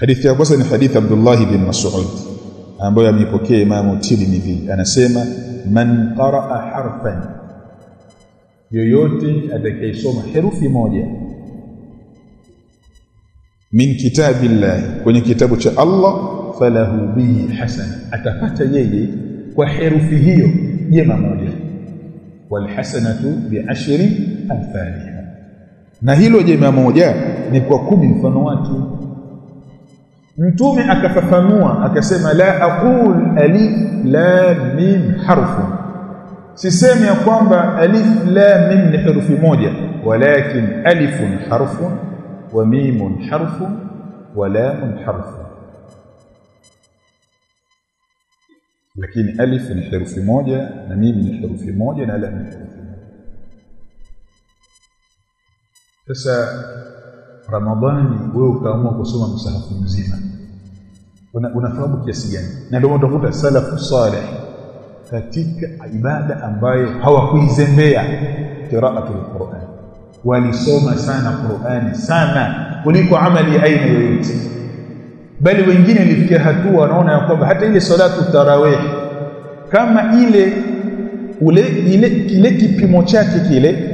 hadithi ya kwanza ni hadithi Abdullah bin Mas'ud ambayo ameipokea Imam Tirmidhi. Anasema man qaraa harfan yoyote atakayesoma herufi moja min kitabillah kwenye kitabu cha Allah falahu bihi hasana atapata yeye kwa herufi hiyo jema moja walhasanatu biashri amthaliha na hilo jema moja ni kwa kumi mfano wake mtume akafafanua akasema la aqul alif lam mim harfun sisemi ya kwamba alif lam mim ni herufi moja walakin alifun harfun wa mimun harfun wa lamun harfun lakini alif ni herufi moja na mim ni herufi moja na lam ni herufi moja sasa ramadhani wewe ukaamua kusoma msahafu mzima. Una, unafahamu kiasi gani? Na ndio utakuta salafu saleh katika ibada ambayo hawakuizembea qiraatul Qur'an. Walisoma sana Qur'ani sana kuliko amali aina yoyote. Bali wengine ilifikia hatua wanaona ya kwamba hata ile salatu tarawih kama ile ule ile kile kipimo chake kile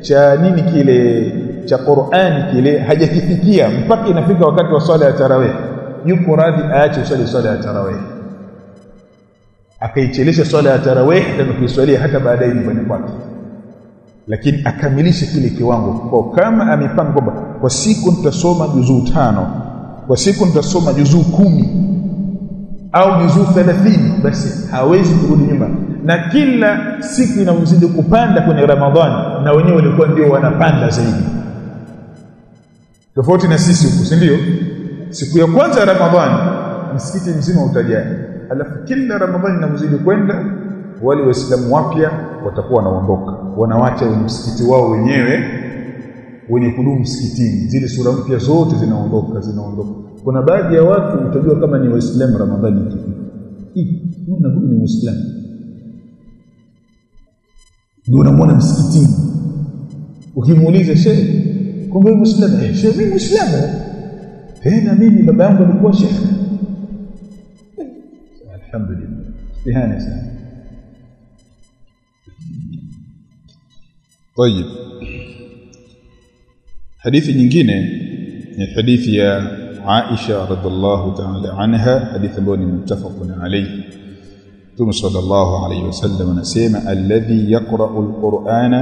cha nini kile cha Qur'ani kile hajakifikia mpaka inafika wakati wa swala ya tarawih. Yuko radhi aache usali swala ya tarawih. Akaichelesha swala ya tarawih na kuiswalia hata baadaye nyumbani kwake. Lakini akamilishe kile kiwango. Kwa kama amepanga kwamba kwa siku nitasoma juzuu tano kwa siku nitasoma juzuu kumi au juzuu thelathini basi hawezi kurudi nyuma. Na kila siku inamzidi kupanda kwenye Ramadhani na wenyewe walikuwa ndio wanapanda zaidi tofauti na sisi huku si ndio? Siku ya kwanza ya Ramadhani msikiti mzima utajaa. Alafu kila Ramadhani inazidi kwenda wale waislamu wapya watakuwa wanaondoka. Wanawacha msikiti wao wenyewe wenye kudumu msikitini. Zile sura mpya zote zinaondoka zinaondoka. Kuna baadhi ya watu utajua kama ni waislamu Ramadhani ikifika. Hii na huyu ni muislamu. Ndio unamwona msikitini. Ukimuuliza shehe kumbe wewe muislamu eh sio mimi muislamu eh na mimi baba yangu alikuwa sheikh طيب. حديث نجينة يعني حديث يا عائشة رضي الله تعالى عنها. حديث بون متفق عليه. ثم صلى الله عليه وسلم نسيم. الذي يقرأ القرآن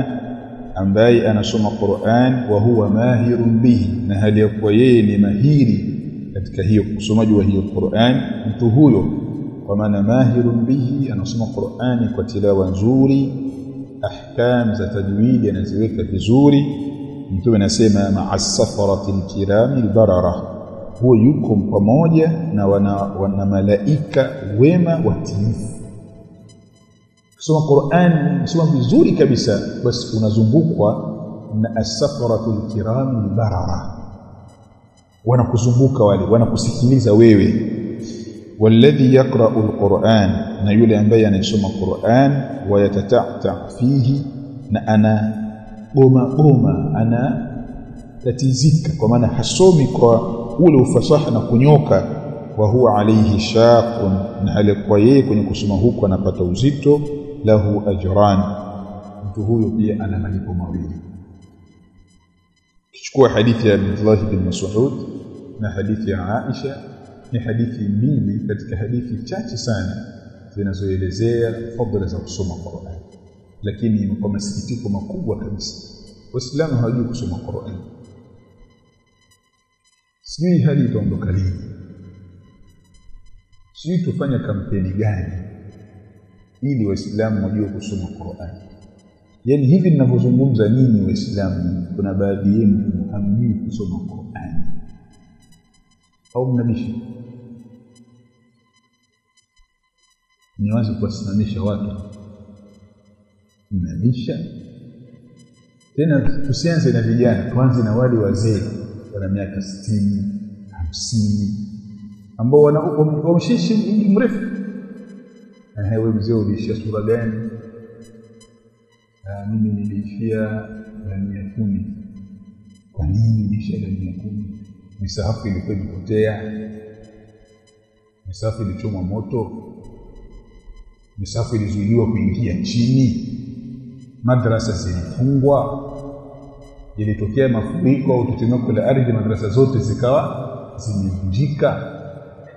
ambaye anasoma Qur'an wa huwa mahirun bihi na hali ya kuwa yeye ni mahiri katika hiyo usomaji wa hiyo Qur'an mtu huyo kwa maana mahirun bihi anasoma Qur'ani kwa tilawa nzuri ahkam za tajwidi anaziweka vizuri mtume anasema ma'as safaratil kirami barara huwa yuko pamoja na wana, wana malaika wema watiifu kusoma Qur'an kusoma vizuri kabisa basi unazungukwa na as-safaratul kirami barara wanakuzunguka wale wanakusikiliza wewe والذي يقرأ القرآن na yule ambaye anayesoma Qur'an wayatata'ta fihi na ana goma goma ana tatizika kwa maana hasomi kwa ule ufasaha na kunyoka wa huwa alayhi shaqun na hali kwa yeye kwenye kusoma huko anapata uzito lahu ajran mtu huyo pia ana malipo mawili kichukua hadithi ya Abdullah bin Mas'ud na hadithi ya Aisha ni hadithi mbili katika hadithi chache sana zinazoelezea fadhila za kusoma Qur'an lakini kwa masikitiko makubwa kabisa waislamu hawajui kusoma Qur'an sijui hali itaondoka lini sijui tufanye kampeni gani ili waislamu wajue kusoma Qur'an. Yaani hivi ninavyozungumza nini waislamu kuna baadhi yenu hamjui kusoma Qur'an. Au mnabisha niwazi kuwasimamisha watu. Mnabisha tena tusianze na vijana tuanze na wale wazee wana miaka sitini hamsini ambao wana wamshishi umri mrefu wewe mzee uliishia sura gani? Mimi niliishia ndani ya kumi. Kwa nini uliishia ndani ya kumi? Misahafu ilikuwa imepotea. Misahafu ilichomwa moto. Misahafu ilizuiliwa kuingia chini. Madrasa zilifungwa. Ilitokea mafuriko au tetemeko la ardhi madrasa zote zikawa zimevunjika.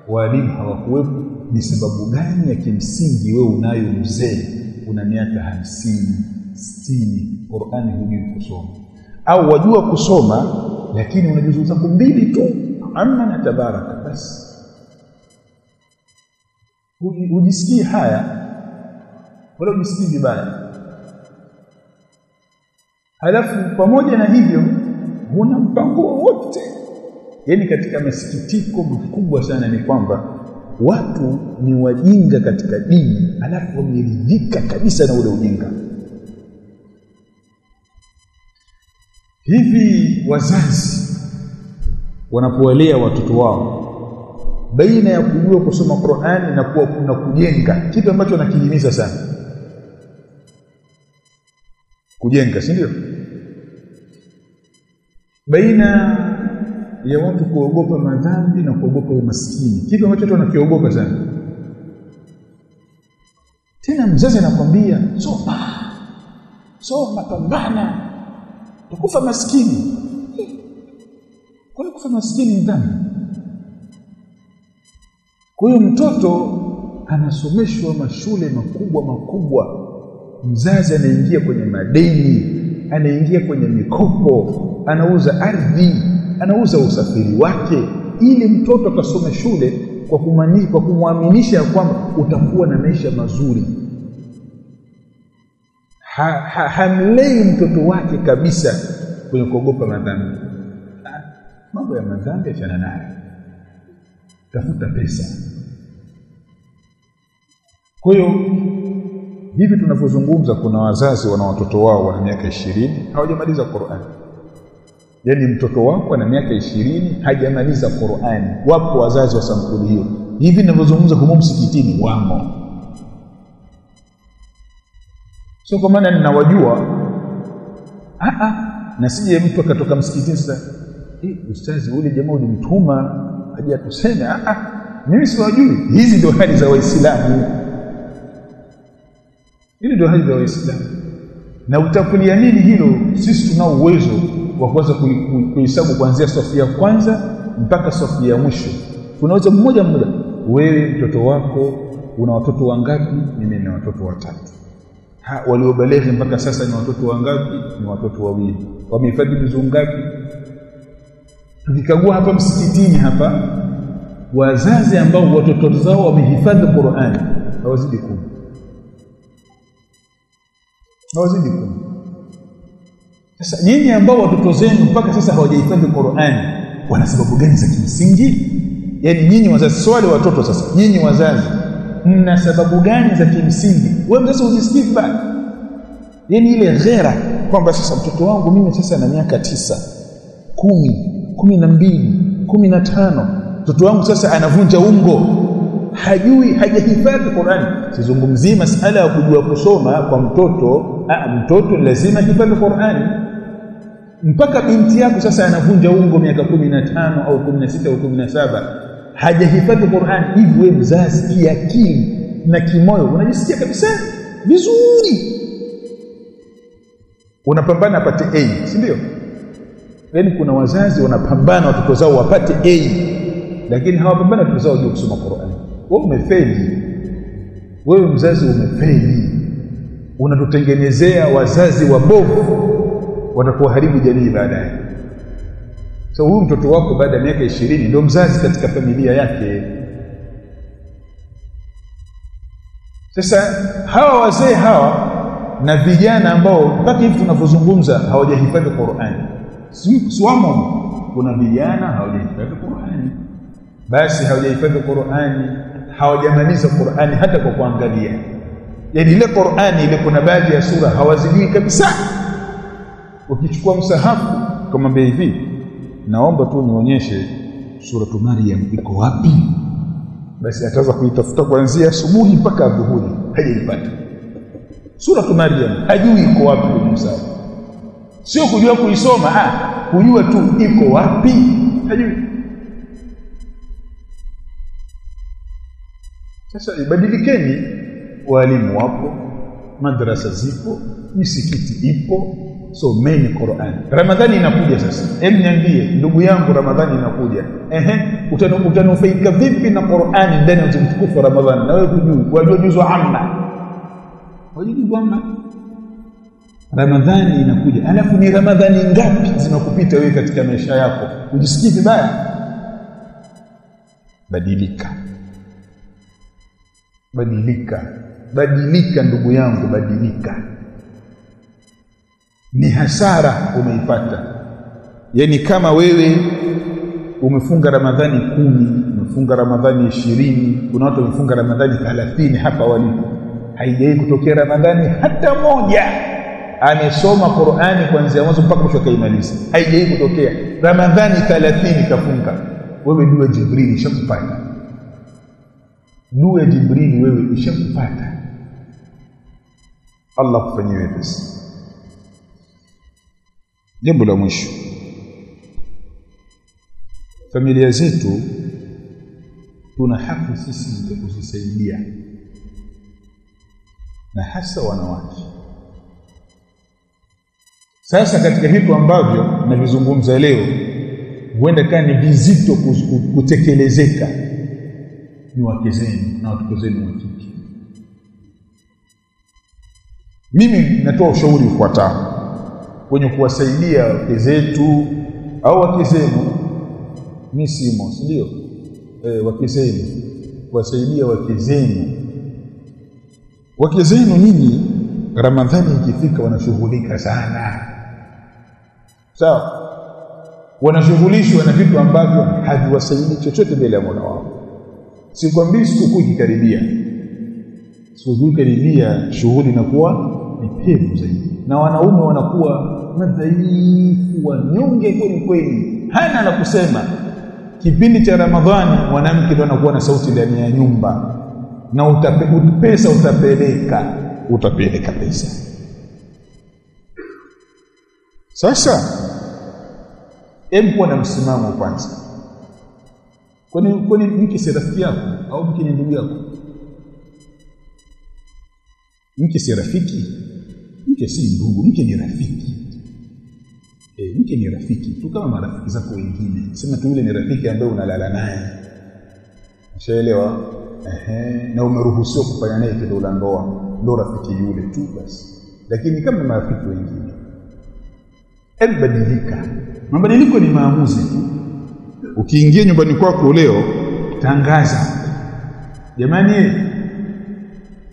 Walimu hawakuwepo ni sababu gani ya kimsingi wewe unayo mzee una miaka hamsini sitini? Qur'ani hujui kusoma. Au wajua kusoma lakini una kumbili mbili tu. Amma na tabaraka basi. Ujisikii haya wala ujisikii vibaya. Halafu pamoja na hivyo huna mpango wowote. Yaani katika masikitiko makubwa sana ni kwamba watu ni wajinga katika dini alafu wameridhika kabisa na ule ujinga. Hivi wazazi wanapowalea watoto wao baina ya kujua kusoma Qur'ani na kuwa kuna kujenga kitu ambacho nakihimiza sana. Kujenga si ndio? Baina ya watu kuogopa madhambi na kuogopa umaskini kitu ambacho watu wanakiogopa sana? Tena mzazi anakwambia soma soma pambana utakufa maskini. Kwa kufa maskini ni dhambi. Kwa hiyo mtoto anasomeshwa mashule makubwa makubwa. Mzazi anaingia kwenye madeni anaingia kwenye mikopo anauza ardhi anauza usafiri wake ili mtoto akasome shule kwa kumani, kwa kumwaminisha kwamba utakuwa na maisha mazuri. Ha, ha, hamlei mtoto wake kabisa kwenye kuogopa madhambi. Mambo ya madhambi achana nayo. Tafuta pesa. Kwa hiyo hivi tunavyozungumza kuna wazazi wana watoto wao wana miaka ishirini hawajamaliza Qur'an yaani mtoto wako ana miaka ishirini hajamaliza Qur'ani. Wapo wazazi wa sampuli hiyo. Hivi ninavyozungumza humo msikitini wamo. Sio kwa maana ninawajua. A a na sije mtu akatoka msikitini sasa eh ustazi ule jamaa ulimtuma aje atuseme a a mimi siwajui. Hizi ndio hali za waislamu. Hili ndio hali za waislamu. Na utakulia nini hilo sisi tuna uwezo wa kuweza kuhesabu kuanzia safu ya kwanza mpaka safu ya mwisho. Tunaweza mmoja mmoja. Wewe mtoto wako una watoto wangapi? Mimi na watoto watatu. Waliobalehe mpaka sasa ni watoto wangapi? Ni watoto wawili. Wamehifadhi juzuu ngapi? Tukikagua hapa msikitini hapa wazazi ambao watoto zao wamehifadhi Qur'ani hawazidi kumi. Hawazidi kumi sasa nyinyi ambao watoto zenu mpaka sasa hawajahifadhi Qur'ani wana sababu gani za kimsingi? Yaani nyinyi wazazi swali watoto sasa nyinyi wazazi mna sababu gani za kimsingi? Wewe mzazi ujisikii vibaya yaani ile ghera kwamba sasa mtoto wangu mimi sasa na miaka tisa kumi kumi na mbili kumi na tano mtoto wangu sasa anavunja ungo hajui hajahifadhi Qur'ani. Sizungumzii masala ya kujua kusoma kwa mtoto a, mtoto lazima hifadhi Qur'ani mpaka binti yako sasa anavunja ungo miaka kumi na tano au kumi na sita au kumi na saba hajahifadhi Qur'an hivi wewe mzazi kiakili na kimoyo unajisikia kabisa vizuri. Unapambana apate A si ndio? Yaani kuna wazazi wanapambana watoto zao wapate A lakini hawapambana watoto zao juu kusoma Qur'an. wewe umefeli. Wewe mzazi umefeli. Unatutengenezea wazazi wabovu watakuharibu jamii baadaye. So huyu mtoto wako baada ya miaka ishirini ndio mzazi katika familia yake. Sasa hawa wazee hawa na vijana ambao mpaka hivi tunavyozungumza hawajahifadhi Qur'ani. Siwamo. Kuna vijana hawajahifadhi Qur'ani. Basi hawajahifadhi Qur'ani hawajamaliza Qur'ani hata kwa kuangalia. Yaani ile Qur'ani ile kuna baadhi ya sura hawazijui kabisa ukichukua msahafu ukamwambia hivi, naomba tu nionyeshe suratu Maryam iko wapi, basi ataweza kuitafuta kuanzia asubuhi mpaka adhuhuri hajaipata suratu Maryam, hajui iko wapi kwenye msahafu. Sio kujua kuisoma, ah, kujua tu iko wapi, hajui. Sasa ibadilikeni, walimu wapo, madrasa zipo, misikiti ipo someni Qur'an. Ramadhani inakuja sasa. Hem niambie ndugu yangu Ramadhani inakuja. Ehe utanufaika vipi na Qur'ani ndani ya mtukufu wa Ramadhani? Na wewe hujui. Wajua juzu amma. Wajua amma? Ramadhani inakuja. Alafu ni Ramadhani ngapi zinakupita wewe katika maisha yako? Ujisikii vibaya? Badilika. Badilika. Badilika ndugu yangu badilika ni hasara umeipata yani kama wewe umefunga ramadhani kumi umefunga ramadhani ishirini kuna watu wamefunga ramadhani thalathini hapa walipo. Haijawahi kutokea ramadhani hata moja amesoma Qur'ani kuanzia mwanzo mpaka mwisho kaimaliza haijawahi kutokea. Ramadhani 30 kafunga. Wewe dua jibrili ishakupata dua jibrili wewe ishakupata Allah kufanyie wepesi jambo la mwisho. Familia zetu tuna haki sisi ya kuzisaidia. Na hasa wanawake. Sasa katika vitu ambavyo navizungumza leo huenda kaa ni vizito kutekelezeka. Ni wake zenu na watoto zenu wa kike. Mimi natoa ushauri ufuatao kwenye kuwasaidia wake zetu au wake zenu. Ni simo si ndio? E, wake zenu kuwasaidia wake zenu. Wake zenu nyinyi ramadhani ikifika wanashughulika sana. Sawa? Wanashughulishwa na vitu ambavyo haviwasaidii chochote mbele ya Mola wao. Sikwambii sikukuu ikikaribia. Sikukuu ikikaribia shughuli inakuwa ni pevu zaidi. Na wanaume wanakuwa madhaifu wanyonge kweli kweli. Hana la kusema. Kipindi cha ramadhani mwanamke ndio anakuwa na sauti ndani ya nyumba. Na utape, pesa utapeleka. Utapeleka pesa. Sasa hebu na msimamo kwanza. Kwani kwani mke si rafiki yako? Au mke ni ndugu yako? Mke si rafiki? Mke si ndugu. Mke ni rafiki e, mke ni rafiki tu kama marafiki zako wengine. Sema tu yule ni rafiki ambaye unalala naye. Ushaelewa? Na umeruhusiwa kufanya naye tendo la ndoa. Ndo rafiki yule tu basi. Lakini kama marafiki wengine. Ebadilika, mabadiliko ni maamuzi tu. Ukiingia nyumbani kwako leo tangaza. Jamani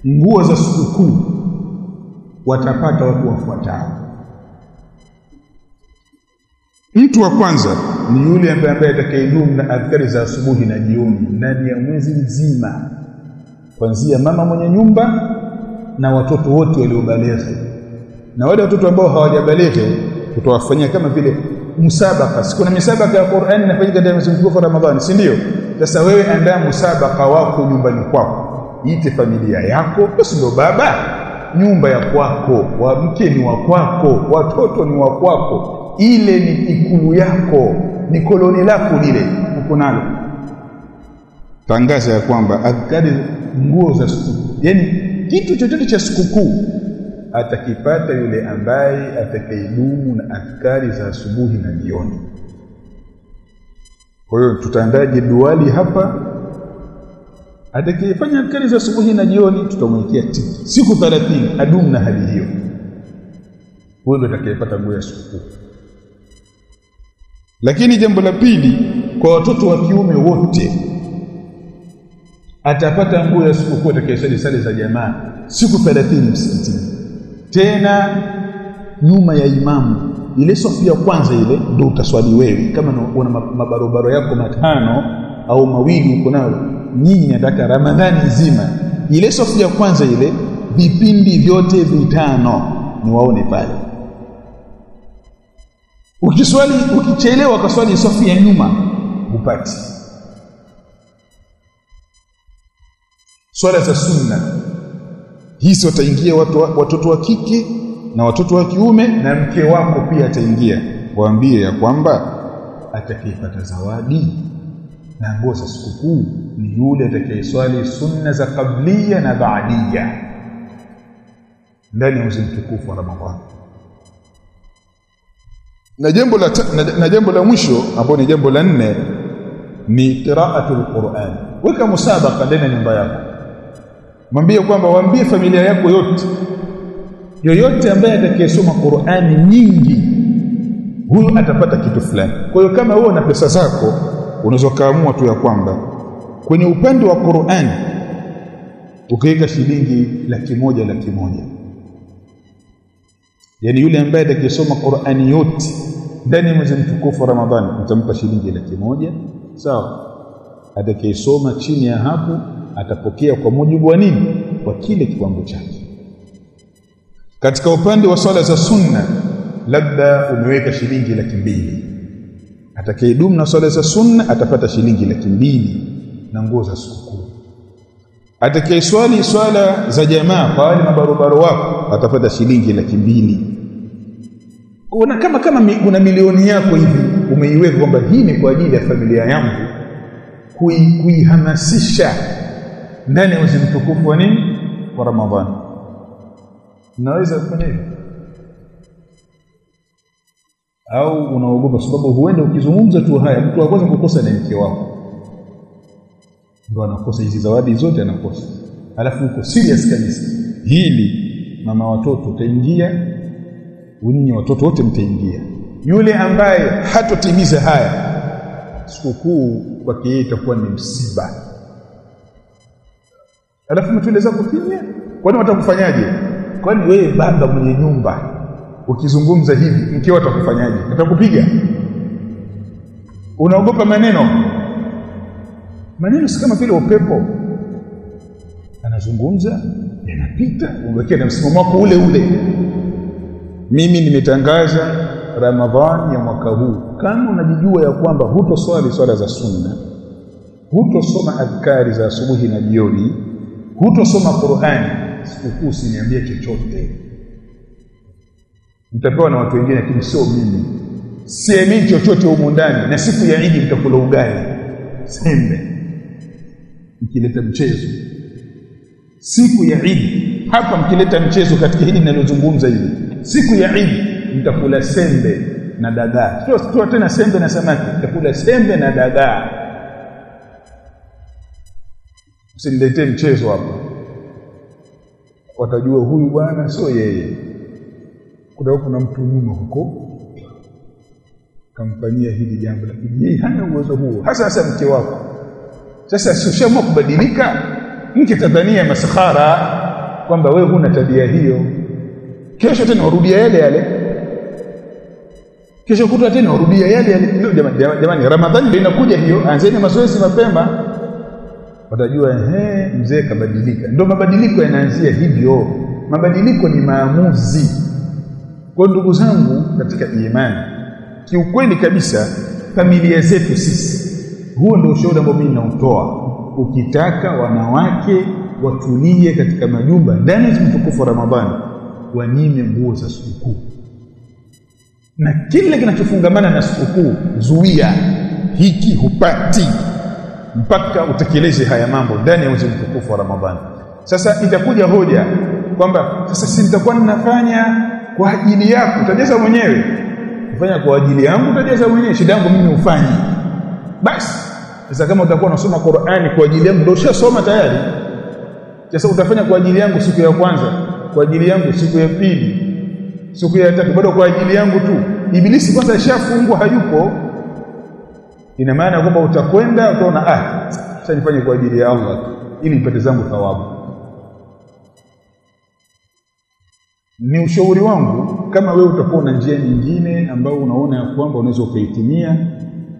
nguo za sikukuu watapata watu wafuatao mtu wa kwanza ni yule ambaye ambaye atakayedumu na adhkari za asubuhi na jioni ndani ya mwezi mzima kuanzia mama mwenye nyumba na watoto wote waliobalehe na wale watoto ambao hawajabalehe tutawafanyia kama vile musabaka. Siku na misabaka ya Qur'an inafanyika ndani ya mwezi mtukufu wa Ramadhani si ndio? Sasa wewe andaa musabaka wako nyumbani kwako. Ite familia yako basi ndio baba. Nyumba ya kwako wa mke ni wa kwako watoto ni wa kwako ile ni ikulu yako ni koloni lako lile. Uko nalo. Tangaza ya kwamba adhkari nguo za sikukuu. Yani kitu chochote cha sikukuu atakipata yule ambaye atakaidumu na adhkari za asubuhi na jioni. Kwa hiyo tutaandaa jedwali hapa? Atakayefanya adhkari za asubuhi na jioni tutamwekea tiki. Siku 30 adumu na hali hiyo. Huyo ndio atakayepata nguo ya sikukuu lakini jambo la pili kwa watoto wa kiume wote atapata nguo ya sikukuu atakayesali sali za jamaa siku 30 msikitini. Tena nyuma ya imamu ile safu ya kwanza ile ndio utaswali wewe. Kama una mabarobaro yako matano au mawili uko nayo nyinyi nataka ramadhani nzima. Ile safu ya kwanza ile vipindi vyote vitano ni waone pale ukiswali ukichelewa kaswali safu ya nyuma upati swala za sunna. Hizi wataingia watu, watoto wa kike na watoto wa kiume na mke wako pia ataingia. Waambie ya kwamba atakayepata zawadi na nguo za sikukuu ni yule atakayeswali sunna za kablia na baadia ndani ya mwezi mtukufu wa Ramadhani na jambo la na, jambo la mwisho ambapo ni jambo la nne ni qira'atul Qur'an. Weka musabaka ndani ya nyumba yako. Mwambie kwamba waambie familia yako yote. Yoyote ambaye atakayesoma Qur'ani nyingi huyo atapata kitu fulani. Kwa hiyo kama wewe una pesa zako unaweza kaamua tu ya kwamba kwenye upande wa Qur'ani ukiweka shilingi laki moja laki moja yani yule ambaye atakayesoma Qur'ani yote ndani ya mwezi mtukufu Ramadhani utampa shilingi laki moja sawa. Atakayesoma chini ya hapo atapokea kwa mujibu wa nini? Kwa kile kiwango chake. Katika upande wa swala za sunna labda umeweka shilingi laki mbili. Atakayedumu na swala za sunna atapata shilingi laki mbili na nguo za sikukuu atakayeswali swala za jamaa kwa wale mabarobaro wako atapata shilingi laki mbili. Una kama kama kuna una milioni yako hivi umeiweka kwamba hii ni kwa ajili ya familia yangu. Kuihamasisha kui ndani ya mwezi mtukufu wa nini? Wa Ramadhani. Unaweza kufanya hivyo. Au unaogopa sababu huenda ukizungumza tu haya mtu wa kwanza kukosa ni mke wako ndio anakosa hizi zawadi zote anakosa. Alafu uko serious kabisa. Hili mama watoto utaingia nyinyi watoto wote mtaingia. Yule ambaye hatotimiza haya sikukuu kwake yeye itakuwa ni msiba. Alafu mtueleza kufanya kwani watakufanyaje? Kwani wewe baba mwenye nyumba ukizungumza hivi mkeo atakufanyaje? Atakupiga. Unaogopa maneno maneno si kama vile upepo. Anazungumza yanapita umebakia na msimamo wako ule ule. Mimi nimetangaza ramadhani ya mwaka huu. Kama unajijua ya kwamba hutoswali swala za sunna hutosoma adhkari za asubuhi na jioni hutosoma qurani sikukuu usiniambie chochote. Mtapewa na watu wengine lakini sio mimi. Siemii chochote humu ndani na siku ya idi mtakula ugali. Sembe mkileta mchezo. Siku ya Eid hapa mkileta mchezo katika hili ninalozungumza hivi siku ya Eid mtakula sembe na dagaa. Sio sio tena sembe na samaki mtakula sembe na dagaa. Usiniletee mchezo hapo watajua huyu bwana sio yeye. Kuna kuna mtu nyuma huko. Kamfanyia hili jambo lakini yeye hana uwezo huo. Hasa hasa mke wako sasa sioshamwa kubadilika? Mke tadhania masahara kwamba wewe huna tabia hiyo. Kesho tena warudia yale yale. Kesho kutwa tena warudia yale yale. Jamani jamani ramadhani ndio inakuja hiyo. Anzeni mazoezi mapema. Watajua ehe mzee kabadilika. Ndio mabadiliko yanaanzia hivyo. Mabadiliko ni maamuzi. Kwa ndugu zangu katika imani kiukweli kabisa familia zetu sisi huo ndio ushauri ambao mimi nautoa ukitaka wanawake watulie katika majumba ndani ya mtukufu wa Ramadhani wanime nguo za sikukuu. Na kile kinachofungamana na sikukuu zuia. Hiki hupati mpaka utekeleze haya mambo ndani ya mwezi mtukufu wa Ramadhani. Sasa itakuja hoja kwamba sasa si nitakuwa ninafanya kwa ajili yako utajaza mwenyewe. Kufanya kwa ajili yangu utajaza mwenyewe. Shida yangu mimi ufanye basi sasa kama utakuwa unasoma Qur'ani kwa ajili yangu ndio ushasoma tayari. Sasa utafanya kwa ajili yangu siku ya kwanza kwa ajili yangu siku ya pili siku ya tatu bado kwa ajili yangu tu. Ibilisi kwanza ishafungwa hayupo. Ina maana kwamba utakwenda utaona ah sasa nifanye kwa ajili ya Allah ili nipate zangu thawabu. Ni ushauri wangu kama wewe utakuwa na njia nyingine ambayo unaona ya kwamba unaweza ukaitumia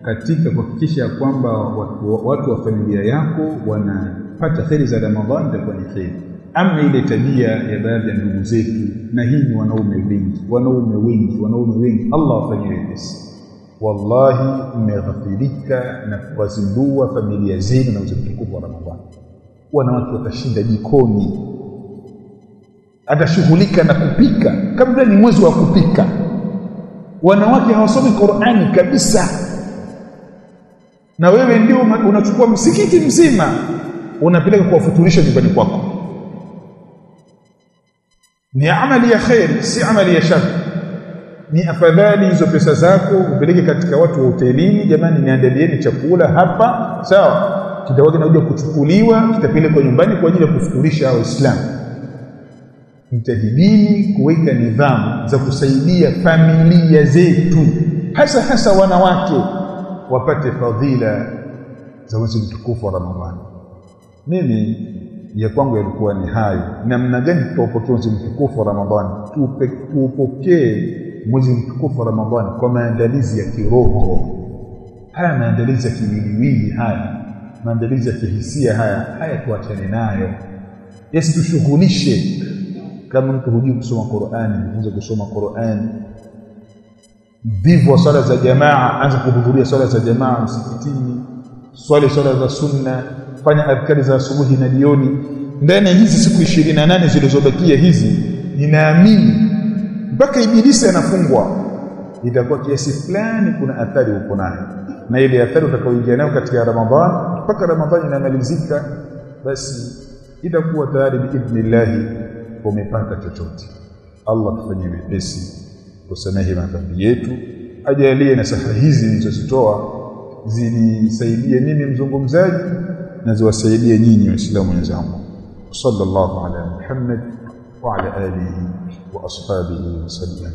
katika kuhakikisha kwamba watu, watu wa familia yako wanapata kheri za Ramadhani itakuwa ni kheri. Ama ile tabia ya baadhi ya ndugu zetu, na hii ni wanaume wengi, wanaume wengi, wanaume wengi, Allah wafanyie wepesi. Wallahi, mmeghafirika na kuwazindua familia zenu na mtukufu wa Ramadhani. Wanawake watashinda jikoni, atashughulika na kupika kabla ni mwezi wa kupika. Wanawake hawasomi Qur'ani kabisa na wewe ndio unachukua msikiti mzima unapeleka kuwafuturisha nyumbani kwako. Ni amali ya khair si amali ya shari. Ni afadhali hizo pesa zako upeleke katika watu wa hotelini jamani niandalieni chakula hapa. Sawa kitakuwa kinakuja kuchukuliwa kitapelekwa nyumbani kwa ajili ya kufuturisha waislamu. Mtajidini kuweka nidhamu za kusaidia familia zetu hasa hasa wanawake wapate fadhila za mwezi mtukufu wa Ramadhani. Mimi ya kwangu yalikuwa ni hayo. Namna gani tutaupokea mwezi mtukufu wa Ramadhani? Tuupokee mwezi mtukufu wa Ramadhani kwa maandalizi ya kiroho. Haya maandalizi ya kiwiliwili haya maandalizi ya kihisia haya haya tuachane nayo. Yasitushughulishe. Kama mtu hujui kusoma Qur'ani jifunze kusoma Qur'ani vivyo swala za jamaa anza kuhudhuria swala za jamaa msikitini swali swala za sunna fanya adhkari za asubuhi na jioni. Ndani ya hizi siku 28 zilizobakia hizi ninaamini mpaka ibilisi anafungwa itakuwa kiasi fulani kuna athari uko nayo. Na ile athari utakaoingia nayo katika Ramadhani mpaka Ramadhani inamalizika basi itakuwa tayari biidhnillahi umepata chochote. Allah tufanyie wepesi kusamehe madhambi yetu ajalie na saha hizi nilizozitoa zinisaidie mimi mzungumzaji na ziwasaidie nyinyi waislamu wenzangu sallallahu ala muhammad wa ala alihi wa ashabihi wasallam